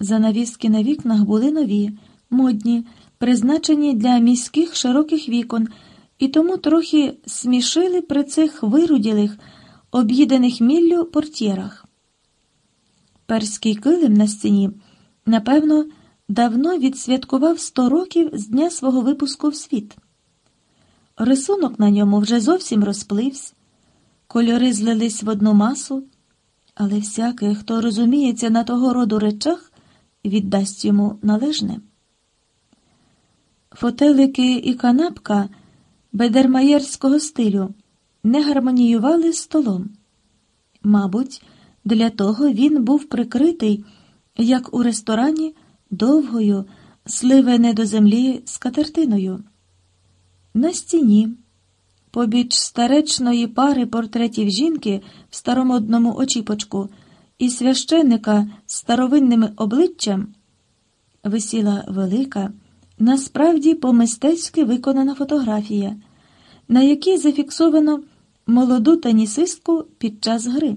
Занавіски на вікнах були нові, модні, призначені для міських широких вікон, і тому трохи смішили при цих вируділих, об'їдених міллю портьєрах. Перський килим на стіні, напевно, давно відсвяткував сто років з дня свого випуску в світ. Рисунок на ньому вже зовсім розплився, кольори злились в одну масу, але всякий, хто розуміється на того роду речах, віддасть йому належне. Фотелики і канапка бедермаєрського стилю не гармоніювали з столом. Мабуть, для того він був прикритий, як у ресторані, довгою, сливене до землі скатертиною. На стіні, побіч старечної пари портретів жінки в старомодному очіпочку і священника з старовинним обличчям, висіла велика, насправді по-мистецьки виконана фотографія, на якій зафіксовано молоду тенісистку під час гри.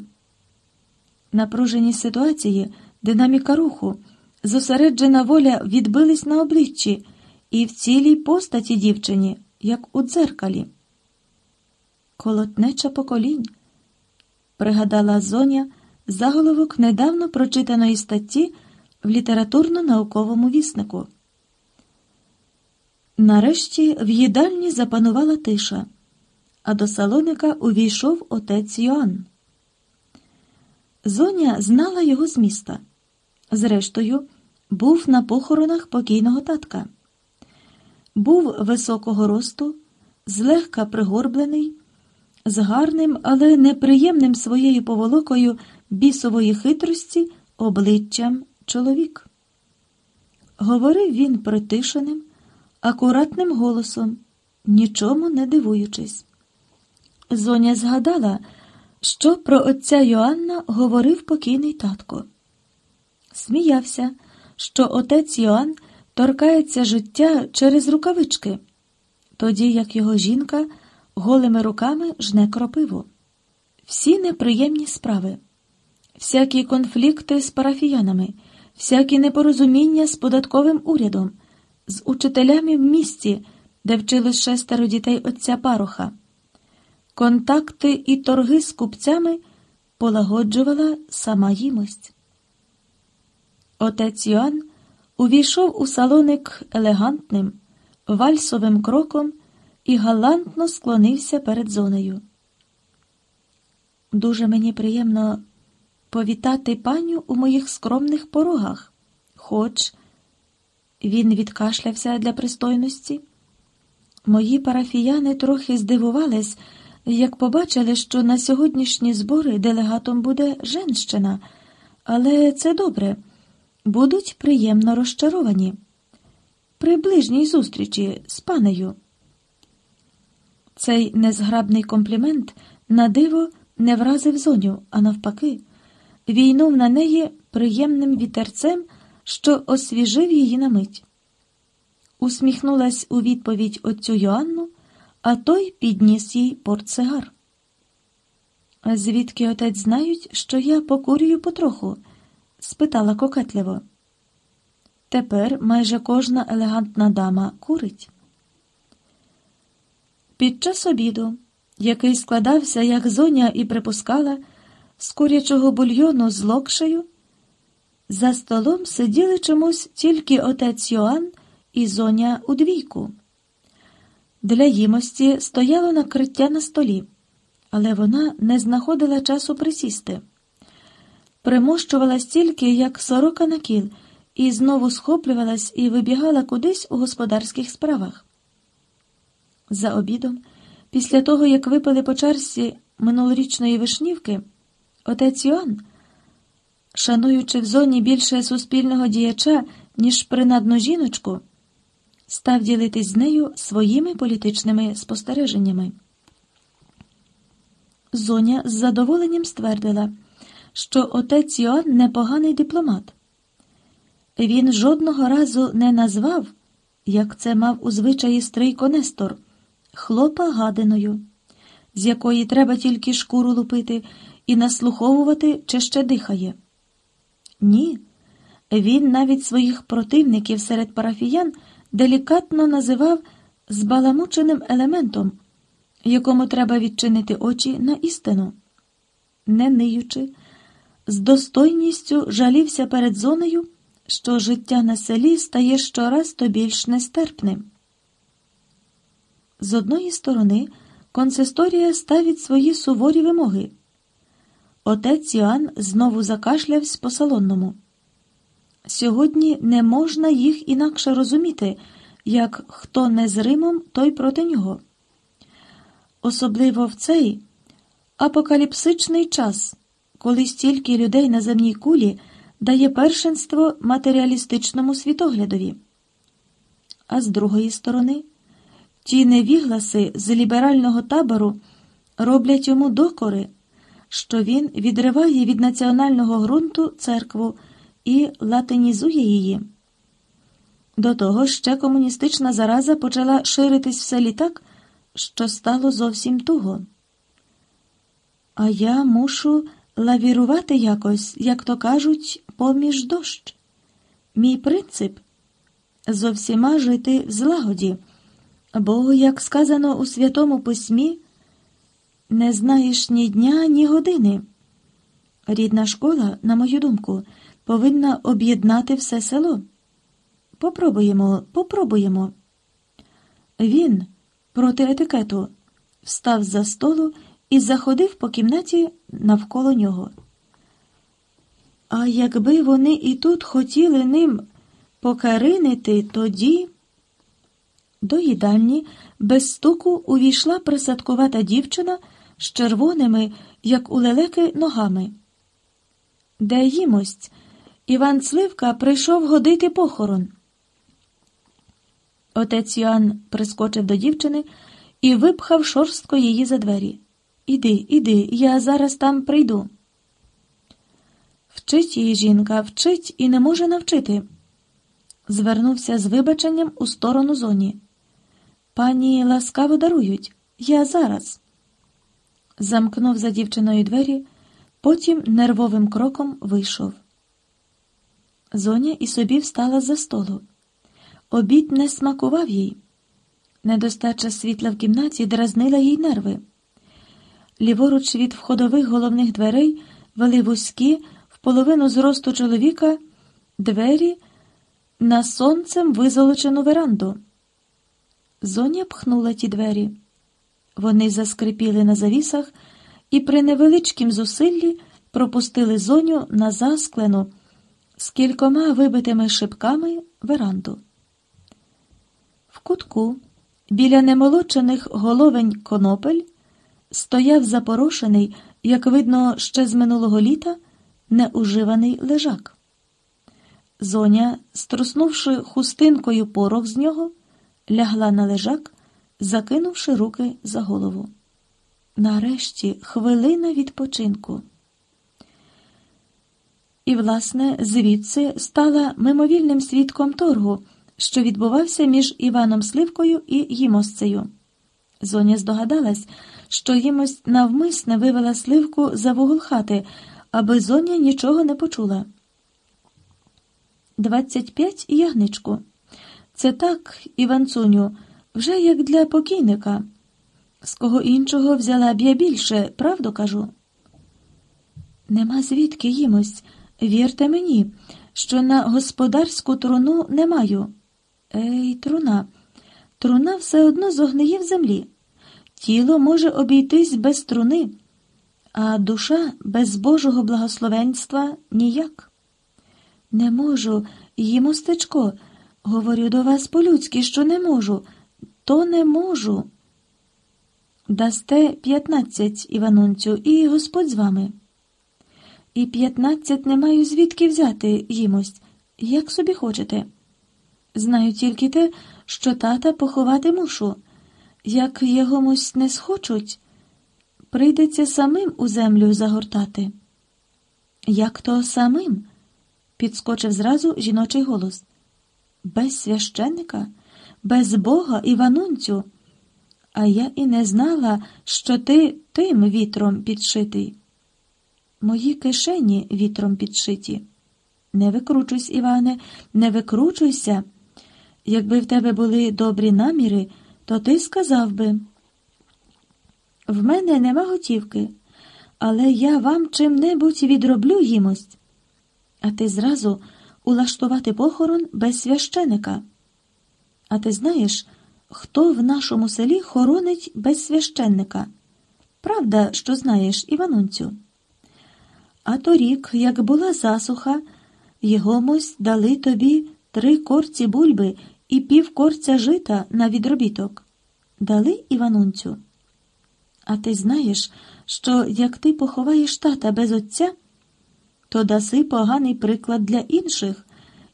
Напружені ситуації, динаміка руху, зосереджена воля відбились на обличчі і в цілій постаті дівчині, як у дзеркалі. Колотнеча поколінь, пригадала Зоня заголовок недавно прочитаної статті в літературно-науковому віснику. Нарешті в їдальні запанувала тиша, а до салоника увійшов отець Йоанн. Зоня знала його з міста. Зрештою, був на похоронах покійного татка. Був високого росту, злегка пригорблений, з гарним, але неприємним своєю поволокою бісової хитрості обличчям чоловік. Говорив він притишеним, акуратним голосом, нічому не дивуючись. Зоня згадала, що про отця Йоанна говорив покійний татко. Сміявся, що отець Йоанн торкається життя через рукавички, тоді як його жінка голими руками жне кропиву. Всі неприємні справи, всякі конфлікти з парафіянами, всякі непорозуміння з податковим урядом, з учителями в місті, де вчилось шестеро дітей отця Пароха. Контакти і торги з купцями полагоджувала сама їмость. Отець Йоанн увійшов у салоник елегантним, вальсовим кроком і галантно склонився перед зонею. Дуже мені приємно повітати паню у моїх скромних порогах, хоч він відкашлявся для пристойності. Мої парафіяни трохи здивувались, як побачили, що на сьогоднішні збори делегатом буде женщина, але це добре, будуть приємно розчаровані. При ближній зустрічі з панею. Цей незграбний комплімент на диво не вразив зоню, а навпаки, війнув на неї приємним вітерцем, що освіжив її на мить. Усміхнулась у відповідь отцю Йоанну, а той підніс їй портсигар. Звідки отець знають, що я покурюю потроху? спитала кокетливо. Тепер майже кожна елегантна дама курить. Під час обіду, який складався, як зоня і припускала, з курячого бульйону з локшею, за столом сиділи чомусь тільки отець Йоанн і зоня у двійку. Для їмості стояло накриття на столі, але вона не знаходила часу присісти. Примощувалась тільки, як сорока на кіл, і знову схоплювалась і вибігала кудись у господарських справах. За обідом, після того, як випили по чарці минулорічної вишнівки, отець Йоанн, шануючи в зоні більше суспільного діяча, ніж принадну жіночку, став ділитись з нею своїми політичними спостереженнями. Зоня з задоволенням ствердила, що отець Йоанн непоганий дипломат. Він жодного разу не назвав, як це мав у звичаї стрийко Нестор, хлопа гадиною, з якої треба тільки шкуру лупити і наслуховувати, чи ще дихає. Ні, Він навіть своїх противників серед парафіян делікатно називав збаламученим елементом, якому треба відчинити очі на істину. Не ниючи, з достойністю жалівся перед зоною, що життя на селі стає щораз то більш нестерпним. З одної сторони, консисторія ставить свої суворі вимоги. Отець Іоанн знову закашлявсь по салонному. Сьогодні не можна їх інакше розуміти, як хто не з Римом, той проти нього. Особливо в цей апокаліпсичний час, коли стільки людей на земній кулі дає першинство матеріалістичному світоглядові. А з другої сторони, ті невігласи з ліберального табору роблять йому докори, що він відриває від національного ґрунту церкву і латинізує її. До того ще комуністична зараза почала ширитись в селі так, що стало зовсім туго. А я мушу лавірувати якось, як то кажуть, поміж дощ. Мій принцип зо всіма жити в злагоді, бо, як сказано у Святому Письмі, не знаєш ні дня, ні години. Рідна школа, на мою думку, повинна об'єднати все село. Попробуємо, попробуємо. Він проти етикету встав за столу і заходив по кімнаті навколо нього. А якби вони і тут хотіли ним покаринити, тоді до їдальні без стуку увійшла присадкувата дівчина з червоними, як у лелеки, ногами. Де їмость? Іван Сливка прийшов годити похорон. Отець Йоанн прискочив до дівчини і випхав шорстко її за двері. Іди, іди, я зараз там прийду. Вчить її жінка, вчить і не може навчити. Звернувся з вибаченням у сторону зоні. Пані ласкаво дарують. Я зараз. Замкнув за дівчиною двері, потім нервовим кроком вийшов. Зоня і собі встала за столу. Обід не смакував їй. Недостача світла в кімнаті дразнила їй нерви. Ліворуч від входових головних дверей вели вузькі, в половину зросту чоловіка, двері на сонцем визолочену веранду. Зоня пхнула ті двері. Вони заскрипіли на завісах і при невеличкім зусиллі пропустили зоню на засклену з кількома вибитими шибками веранду. В кутку, біля немолочених головень конопель, стояв запорошений, як видно, ще з минулого літа, неуживаний лежак. Зоня, струснувши хустинкою порох з нього, лягла на лежак, закинувши руки за голову. Нарешті хвилина відпочинку. І, власне, звідси стала мимовільним свідком торгу, що відбувався між Іваном Сливкою і Їмосцею. Зоня здогадалась, що Їмость навмисне вивела сливку за вугол хати, аби зоня нічого не почула. Двадцять п'ять ягничку. Це так, Іванцуню, вже як для покійника. З кого іншого взяла б я більше, правду кажу? Нема звідки їмось. Вірте мені, що на господарську труну не маю. Ей, труна. Труна все одно зогниє в землі. Тіло може обійтись без труни, а душа без Божого благословенства ніяк. Не можу, їмо стечко. Говорю до вас по-людськи, що не можу, то не можу. Дасте п'ятнадцять, Іванунцю, і Господь з вами. І п'ятнадцять не маю звідки взяти їмость, як собі хочете. Знаю тільки те, що тата поховати мушу. Як ягомусь не схочуть, прийдеться самим у землю загортати. Як то самим? підскочив зразу жіночий голос. Без священника, без Бога Іванунцю. А я і не знала, що ти тим вітром підшитий. Мої кишені вітром підшиті. Не викручуйся, Іване, не викручуйся. Якби в тебе були добрі наміри, то ти сказав би. В мене нема готівки, але я вам чим-небудь відроблю їмость. А ти зразу улаштувати похорон без священика. А ти знаєш, хто в нашому селі хоронить без священника? Правда, що знаєш, Іванунцю? А торік, як була засуха, Єгомусь дали тобі три корці бульби і пів корця жита на відробіток. Дали Іванунцю? А ти знаєш, що як ти поховаєш тата без отця, то даси поганий приклад для інших,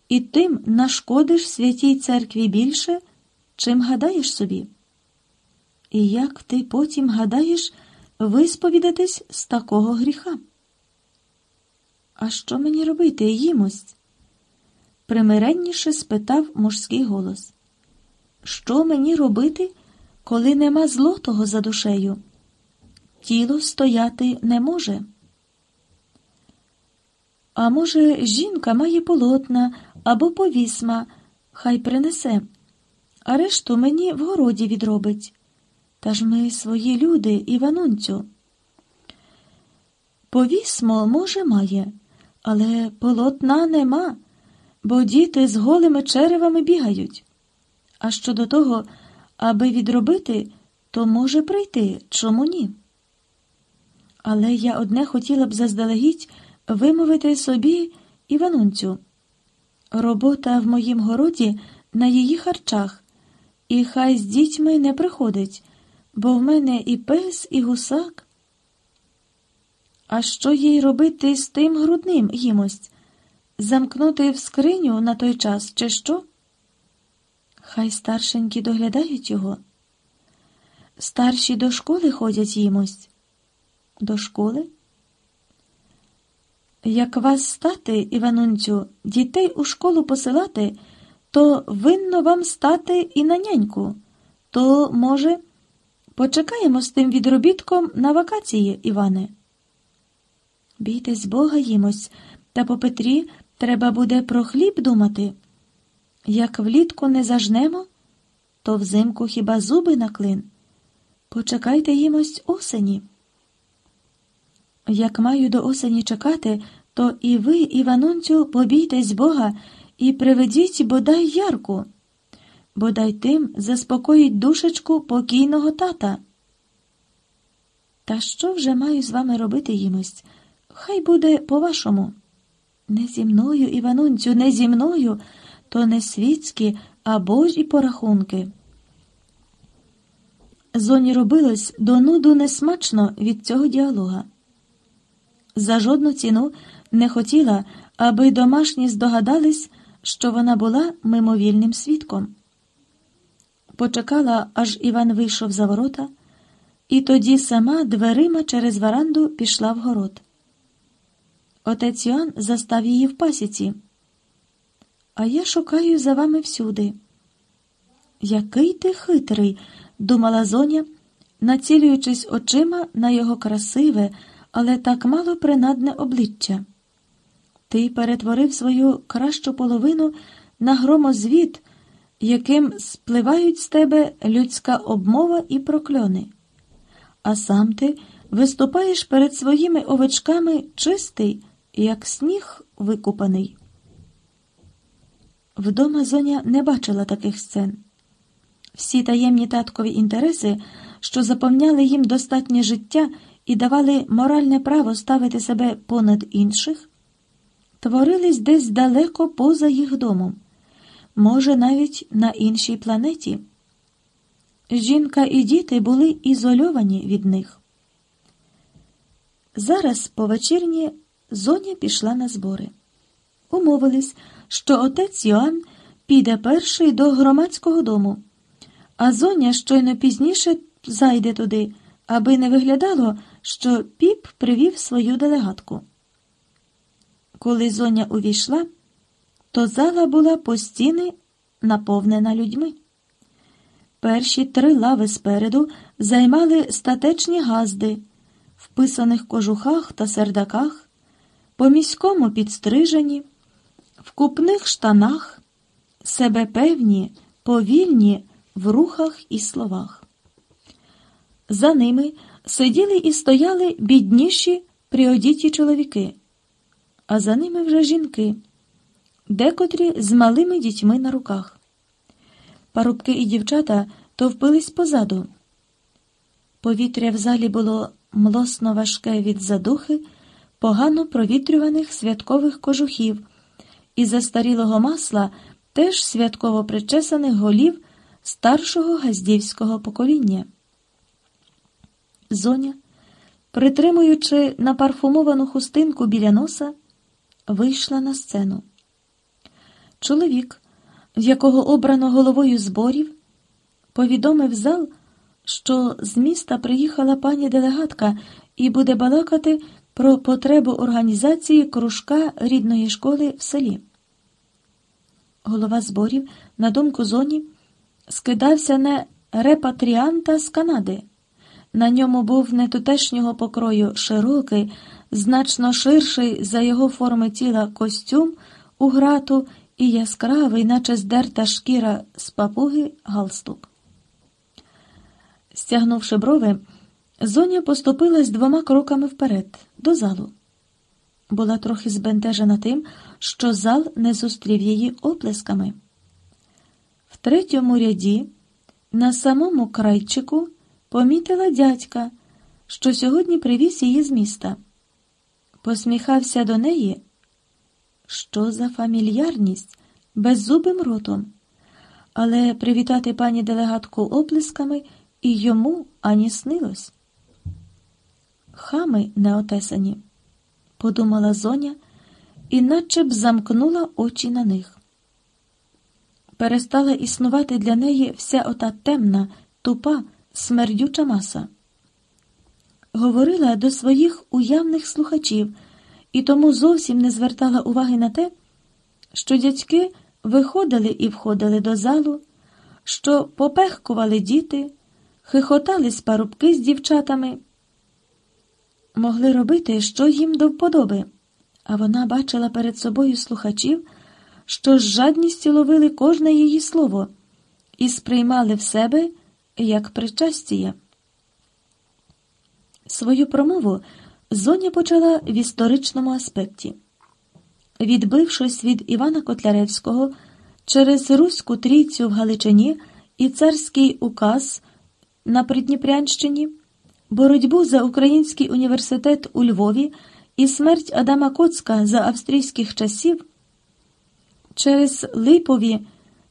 і тим нашкодиш святій церкві більше, чим гадаєш собі. І як ти потім гадаєш висповідатись з такого гріха? А що мені робити, їмось? примиренніше спитав мужський голос. Що мені робити, коли нема злотого за душею? Тіло стояти не може. А може, жінка має полотна або повісма, хай принесе, а решту мені в городі відробить. Та ж ми свої люди, Іванунцю. Повісмо, може, має, але полотна нема, бо діти з голими черевами бігають. А щодо того, аби відробити, то може прийти, чому ні? Але я одне хотіла б заздалегідь вимовити собі Іванунцю. Робота в моїм городі на її харчах, і хай з дітьми не приходить, бо в мене і пес, і гусак. А що їй робити з тим грудним їмость? Замкнути в скриню на той час, чи що? Хай старшенькі доглядають його. Старші до школи ходять їмось. До школи? Як вас стати, Іванунцю, дітей у школу посилати, то винно вам стати і на няньку. То, може, почекаємо з тим відробітком на вакації, Іване. Бійтесь Бога їмось, та по Петрі треба буде про хліб думати. Як влітку не зажнемо, то взимку хіба зуби на клин. Почекайте їмось осені. Як маю до осені чекати, то і ви, Іванунцю, побійтесь Бога і приведіть бодай ярку, бодай тим заспокоїть душечку покійного тата. Та що вже маю з вами робити їмось? Хай буде по-вашому. Не зі мною, Іванунцю, не зі мною, то не світські, а божі порахунки. Зоні робилось до нуду несмачно від цього діалога. За жодну ціну не хотіла, аби домашні здогадались, що вона була мимовільним свідком. Почекала, аж Іван вийшов за ворота, і тоді сама дверима через варанду пішла в город. Отець Йоанн застав її в пасіці. А я шукаю за вами всюди. Який ти хитрий, думала зоня, націлюючись очима на його красиве, але так мало принадне обличчя. Ти перетворив свою кращу половину на громозвіт, яким спливають з тебе людська обмова і прокльони. А сам ти виступаєш перед своїми овечками чистий, як сніг викупаний. Вдома зоня не бачила таких сцен. Всі таємні таткові інтереси, що заповняли їм достатнє життя і давали моральне право ставити себе понад інших, творились десь далеко поза їх домом, може, навіть на іншій планеті. Жінка і діти були ізольовані від них. Зараз по вечірні зоня пішла на збори. Умовились, що отець Йоанн піде перший до громадського дому, а зоня щойно пізніше зайде туди, аби не виглядало, що піп привів свою делегатку. Коли зоня увійшла, то зала була по стіни наповнена людьми. Перші три лави спереду займали статечні газди, в писаних кожухах та сердаках, по міському підстрижені, в купних штанах, себе певні, повільні в рухах і словах. За ними сиділи і стояли бідніші приодіті чоловіки, а за ними вже жінки, декотрі з малими дітьми на руках. Парубки і дівчата товпились позаду. Повітря в залі було млосно важке від задухи, погано провітрюваних святкових кожухів і застарілого масла теж святково причесаних голів старшого газдівського покоління. Зоня, притримуючи напарфумовану хустинку біля носа, вийшла на сцену. Чоловік, в якого обрано головою зборів, повідомив зал, що з міста приїхала пані делегатка і буде балакати про потребу організації кружка рідної школи в селі. Голова зборів, на думку зоні, скидався не репатріанта з Канади. На ньому був не тутешнього покрою широкий, значно ширший за його форми тіла костюм у грату і яскравий, наче здерта шкіра з папуги галстук. Стягнувши брови, зоня поступилась двома кроками вперед, до залу. Була трохи збентежена тим, що зал не зустрів її оплесками. В третьому ряді, на самому крайчику, помітила дядька, що сьогодні привіз її з міста. Посміхався до неї. Що за фамільярність беззубим ротом, але привітати пані делегатку оплесками і йому ані снилось. Хами неотесані, подумала зоня, і наче б замкнула очі на них. Перестала існувати для неї вся ота темна, тупа, смердюча маса. Говорила до своїх уявних слухачів і тому зовсім не звертала уваги на те, що дядьки виходили і входили до залу, що попехкували діти, хихотались парубки з дівчатами. Могли робити, що їм до вподоби, а вона бачила перед собою слухачів, що з жадністю ловили кожне її слово і сприймали в себе як причастіє. Свою промову Зоня почала в історичному аспекті. Відбившись від Івана Котляревського через Руську трійцю в Галичині і царський указ на Придніпрянщині, боротьбу за Український університет у Львові і смерть Адама Коцка за австрійських часів, через липові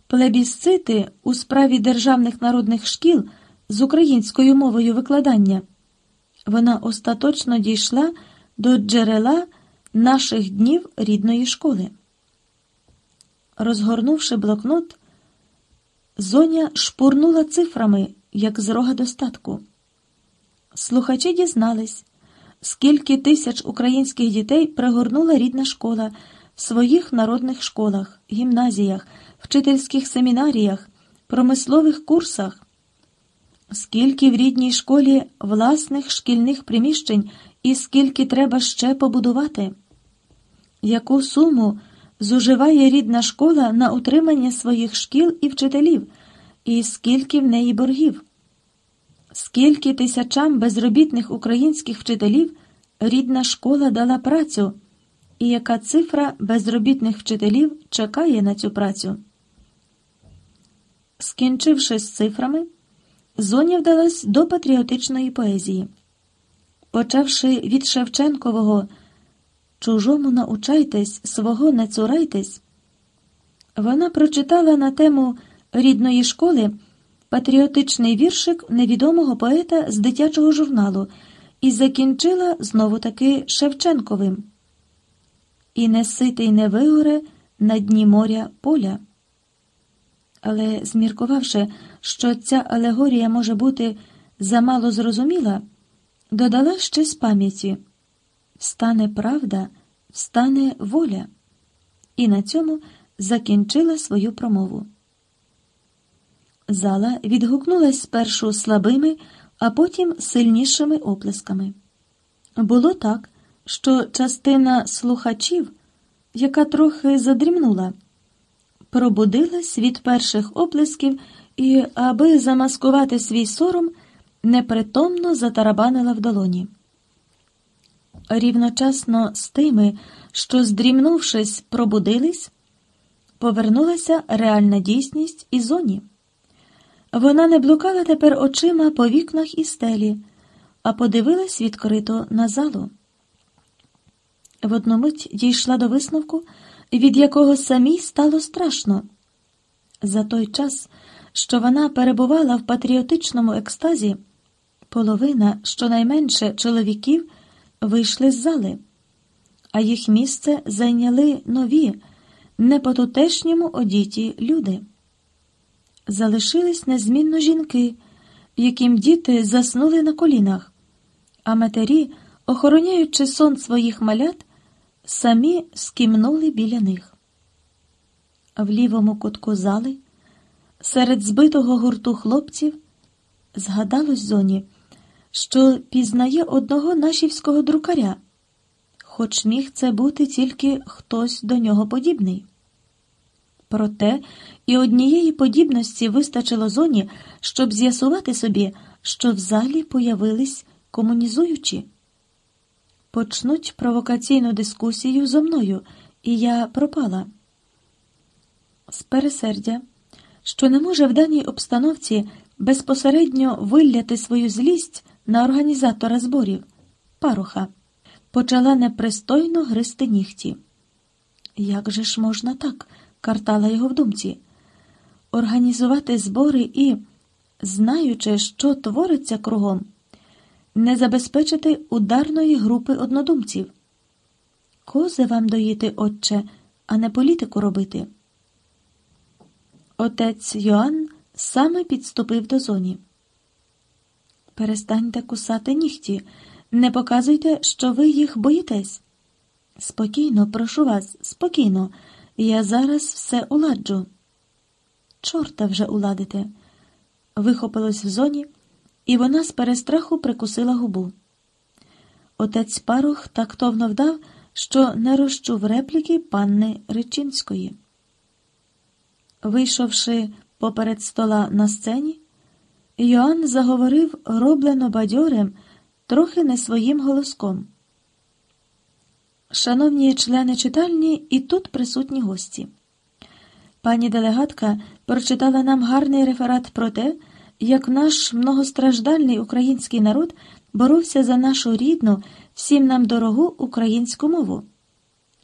плебісцити у справі державних народних шкіл з українською мовою викладання, вона остаточно дійшла до джерела наших днів рідної школи. Розгорнувши блокнот, зоня шпурнула цифрами, як з рога достатку. Слухачі дізнались, скільки тисяч українських дітей пригорнула рідна школа в своїх народних школах, гімназіях, вчительських семінаріях, промислових курсах, скільки в рідній школі власних шкільних приміщень і скільки треба ще побудувати, яку суму зуживає рідна школа на утримання своїх шкіл і вчителів, і скільки в неї боргів, скільки тисячам безробітних українських вчителів рідна школа дала працю, і яка цифра безробітних вчителів чекає на цю працю. Скінчивши з цифрами, Зоня вдалась до патріотичної поезії. Почавши від Шевченкового Чужому научайтесь, свого не цурайтесь, вона прочитала на тему рідної школи патріотичний віршик невідомого поета з дитячого журналу і закінчила знову таки Шевченковим. І не ситий не вигоре на дні моря поля. Але, зміркувавши, що ця алегорія може бути замало зрозуміла, додала ще з пам'яті Встане правда, встане воля, і на цьому закінчила свою промову. Зала відгукнулась спершу слабими, а потім сильнішими оплесками. Було так, що частина слухачів яка трохи задрімнула, пробудилась від перших оплесків і, аби замаскувати свій сором, непритомно затарабанила в долоні. Рівночасно з тими, що, здрімнувшись, пробудились, повернулася реальна дійсність і зоні. Вона не блукала тепер очима по вікнах і стелі, а подивилась відкрито на залу. В одну мить дійшла до висновку, від якого самій стало страшно. За той час, що вона перебувала в патріотичному екстазі, половина, щонайменше чоловіків, вийшли з зали, а їх місце зайняли нові, не по тутешньому одіті люди. Залишились незмінно жінки, яким діти заснули на колінах, а матері, охороняючи сон своїх малят, самі скімнули біля них. В лівому кутку зали, серед збитого гурту хлопців, згадалось зоні, що пізнає одного нашівського друкаря, хоч міг це бути тільки хтось до нього подібний. Проте і однієї подібності вистачило зоні, щоб з'ясувати собі, що в залі появились комунізуючі. Почнуть провокаційну дискусію зо мною, і я пропала. З пересердя, що не може в даній обстановці безпосередньо вилляти свою злість на організатора зборів, паруха, почала непристойно гризти нігті. Як же ж можна так? картала його в думці. Організувати збори і, знаючи, що твориться кругом, не забезпечити ударної групи однодумців. Кози вам доїти, отче, а не політику робити. Отець Йоанн саме підступив до зоні. Перестаньте кусати нігті, не показуйте, що ви їх боїтесь. Спокійно, прошу вас, спокійно. Я зараз все уладжу. Чорта вже уладите. Вихопилось в зоні, і вона з перестраху прикусила губу. Отець парух тактовно вдав, що не розчув репліки панни Речинської. Вийшовши поперед стола на сцені, Йоанн заговорив роблено бадьорим, трохи не своїм голоском. Шановні члени читальні і тут присутні гості. Пані делегатка прочитала нам гарний реферат про те, як наш многостраждальний український народ боровся за нашу рідну, всім нам дорогу українську мову.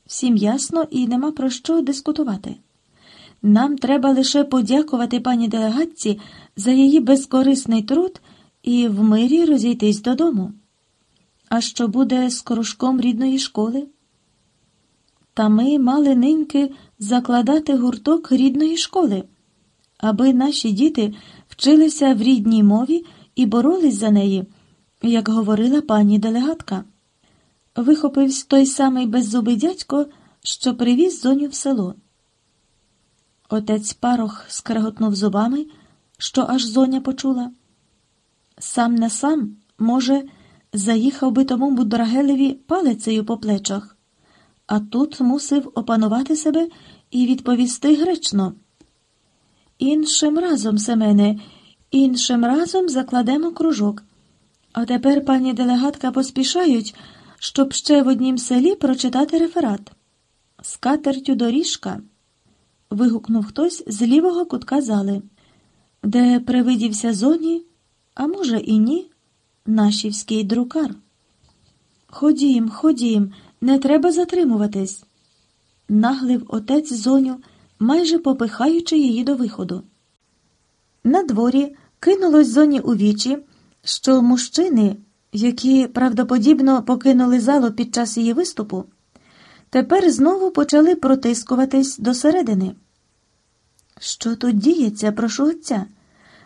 Всім ясно і нема про що дискутувати. Нам треба лише подякувати пані делегатці за її безкорисний труд і в мирі розійтись додому. А що буде з кружком рідної школи? Та ми мали ниньки закладати гурток рідної школи, аби наші діти вчилися в рідній мові і боролись за неї, як говорила пані делегатка. Вихопився той самий беззубий дядько, що привіз зоню в село. Отець парох скреготнув зубами, що аж зоня почула. Сам не сам, може, заїхав би тому Будрагелеві палицею по плечах, а тут мусив опанувати себе і відповісти гречно. Іншим разом, Семене, іншим разом закладемо кружок. А тепер пані делегатка поспішають, щоб ще в однім селі прочитати реферат. З катертю доріжка. вигукнув хтось з лівого кутка зали, де привидівся зоні, а може, і ні, нашівський друкар. Ходім, ходім, не треба затримуватись, наглив отець зоню майже попихаючи її до виходу. На дворі кинулось зоні у вічі, що мужчини, які правдоподібно покинули залу під час її виступу, тепер знову почали протискуватись до середини. Що тут діється, прошу отця?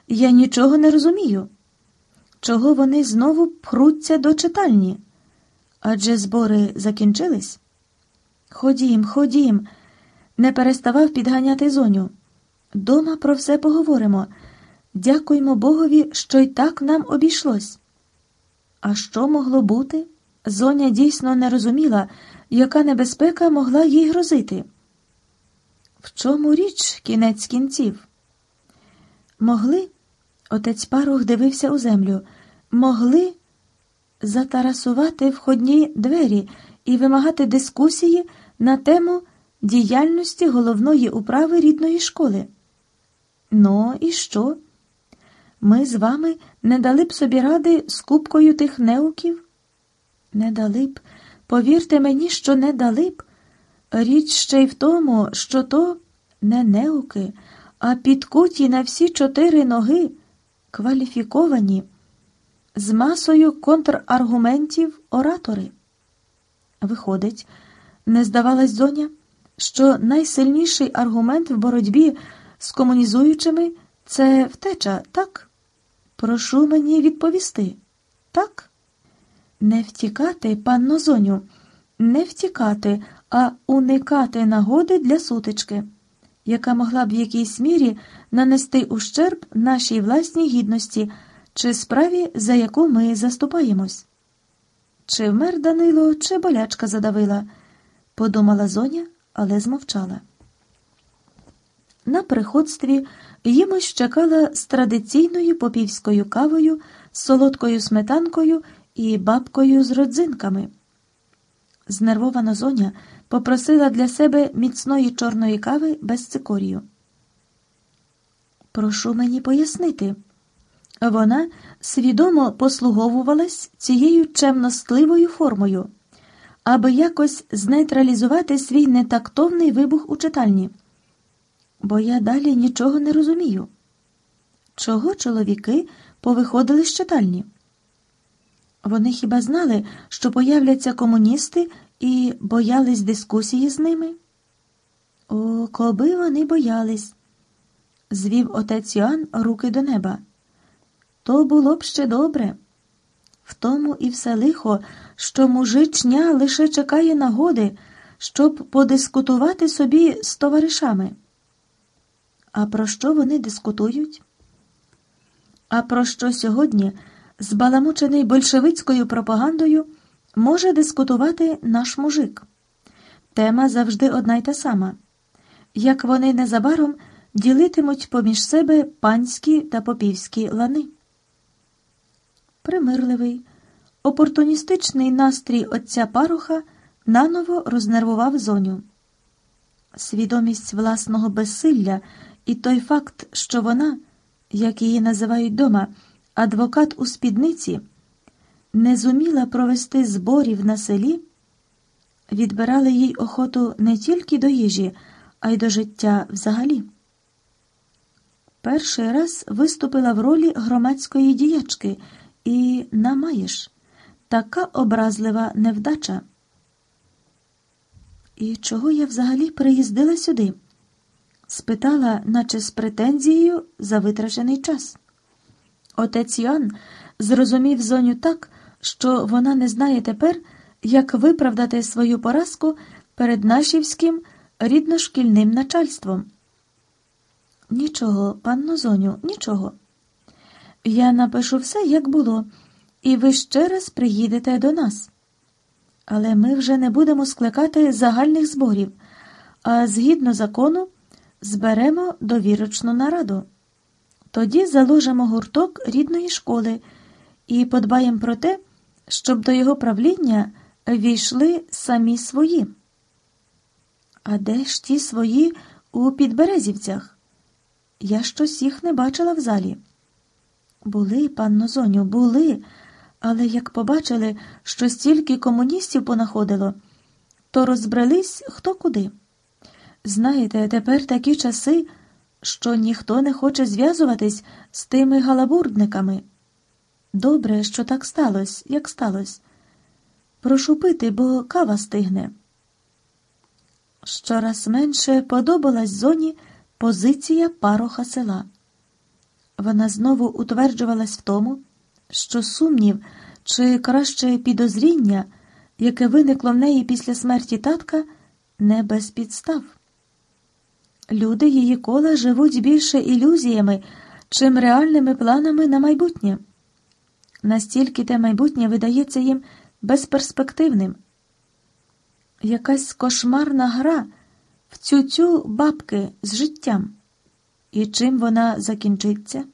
Я нічого не розумію. Чого вони знову пхруться до читальні? Адже збори закінчились? Ходім, ходім, не переставав підганяти зоню. Дома про все поговоримо. Дякуймо Богові, що й так нам обійшлось. А що могло бути? Зоня дійсно не розуміла, яка небезпека могла їй грозити. В чому річ кінець кінців? Могли, отець Парох дивився у землю, могли затарасувати входні двері і вимагати дискусії на тему діяльності головної управи рідної школи. Ну і що? Ми з вами не дали б собі ради з купкою тих неуків? Не дали б, повірте мені, що не дали б. Річ ще й в тому, що то не неуки, а підкуті на всі чотири ноги, кваліфіковані, з масою контраргументів оратори. Виходить, не здавалась зоня, що найсильніший аргумент в боротьбі з комунізуючими це втеча, так? Прошу мені відповісти, так? Не втікати, панно зоню, не втікати, а уникати нагоди для сутички, яка могла б в якійсь мірі нанести ущерб нашій власній гідності чи справі, за яку ми заступаємось. Чи вмер Данило, чи болячка задавила, подумала зоня, але змовчала. На приходстві їм чекала з традиційною попівською кавою, солодкою сметанкою і бабкою з родзинками. Знервована зоня попросила для себе міцної чорної кави без цикорію. Прошу мені пояснити. Вона свідомо послуговувалась цією чемностливою формою, аби якось знейтралізувати свій нетактовний вибух у читальні. Бо я далі нічого не розумію. Чого чоловіки повиходили з читальні? Вони хіба знали, що появляться комуністи і боялись дискусії з ними? О, коби вони боялись, звів отець Йоанн руки до неба. То було б ще добре. В тому і все лихо, що мужичня лише чекає нагоди, щоб подискутувати собі з товаришами. А про що вони дискутують? А про що сьогодні, збаламучений большевицькою пропагандою, може дискутувати наш мужик? Тема завжди одна й та сама. Як вони незабаром ділитимуть поміж себе панські та попівські лани? Примирливий, опортуністичний настрій отця паруха наново рознервував зоню. Свідомість власного безсилля і той факт, що вона, як її називають дома, адвокат у спідниці, не зуміла провести зборів на селі, відбирали їй охоту не тільки до їжі, а й до життя взагалі. Перший раз виступила в ролі громадської діячки і намаєш така образлива невдача. І чого я взагалі приїздила сюди? спитала, наче з претензією за витрачений час. Отець Йоанн зрозумів зоню так, що вона не знає тепер, як виправдати свою поразку перед нашівським рідношкільним начальством. Нічого, панно зоню, нічого. Я напишу все, як було, і ви ще раз приїдете до нас. Але ми вже не будемо скликати загальних зборів, а згідно закону зберемо довірочну нараду. Тоді заложимо гурток рідної школи і подбаємо про те, щоб до його правління війшли самі свої. А де ж ті свої у підберезівцях? Я щось їх не бачила в залі. Були, панно Зоню, були, але як побачили, що стільки комуністів понаходило, то розбрелись хто куди. Знаєте, тепер такі часи, що ніхто не хоче зв'язуватись з тими галабурдниками. Добре, що так сталося, як сталося. Прошу пити, бо кава стигне. Щораз менше подобалась зоні позиція пароха села. Вона знову утверджувалась в тому, що сумнів чи краще підозріння, яке виникло в неї після смерті татка, не без підстав. Люди її кола живуть більше ілюзіями, чим реальними планами на майбутнє. Настільки те майбутнє видається їм безперспективним. якась кошмарна гра в цю-цю бабки з життям. І чим вона закінчиться?